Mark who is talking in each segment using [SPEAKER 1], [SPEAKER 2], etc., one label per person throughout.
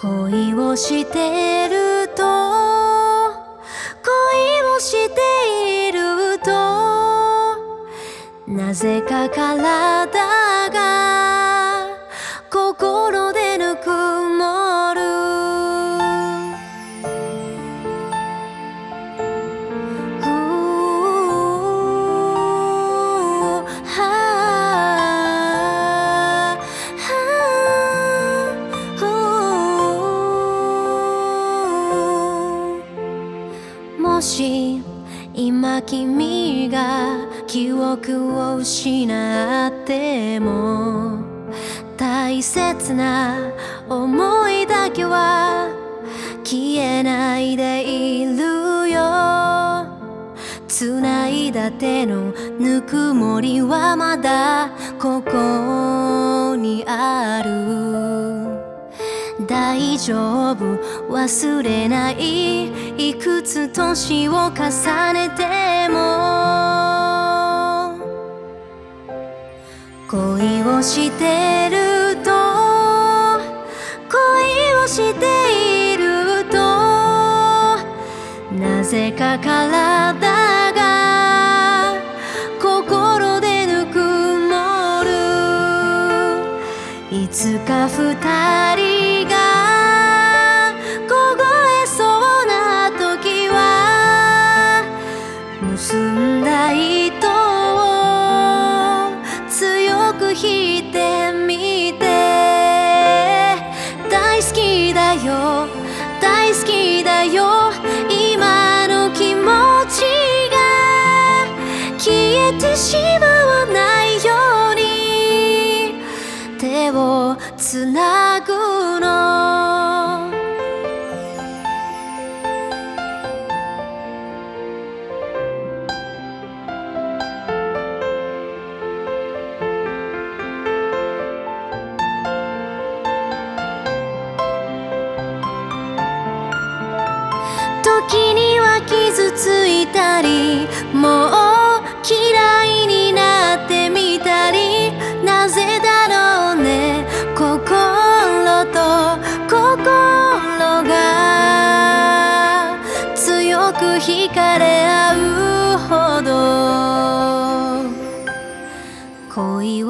[SPEAKER 1] 恋をしてると恋をしているとなぜか体がもし今君が記憶を失っても大切な思いだけは消えないでいるよ。繋いだ手のぬくもりはまだここにある。大丈夫。忘れないいくつ年を重ねても恋をしてると恋をしているとなぜか体が心でぬくもる。いつか二人つなぐ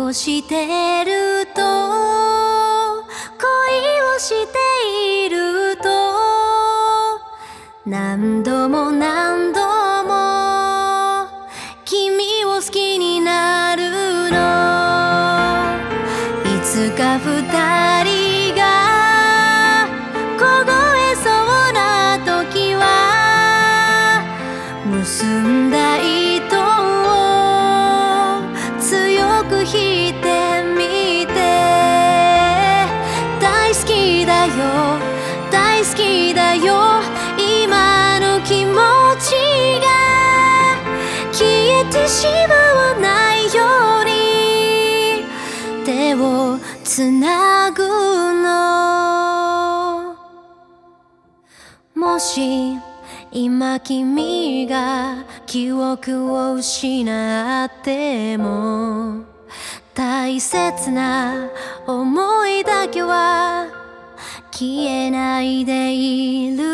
[SPEAKER 1] をしてると恋をしていると何度も何度も君を好きになるの。いつか二人好きだよ。今の気持ちが消えてしまわないように。手をつなぐの。もし今君が記憶を失っても大切な思いだけは消えないでいる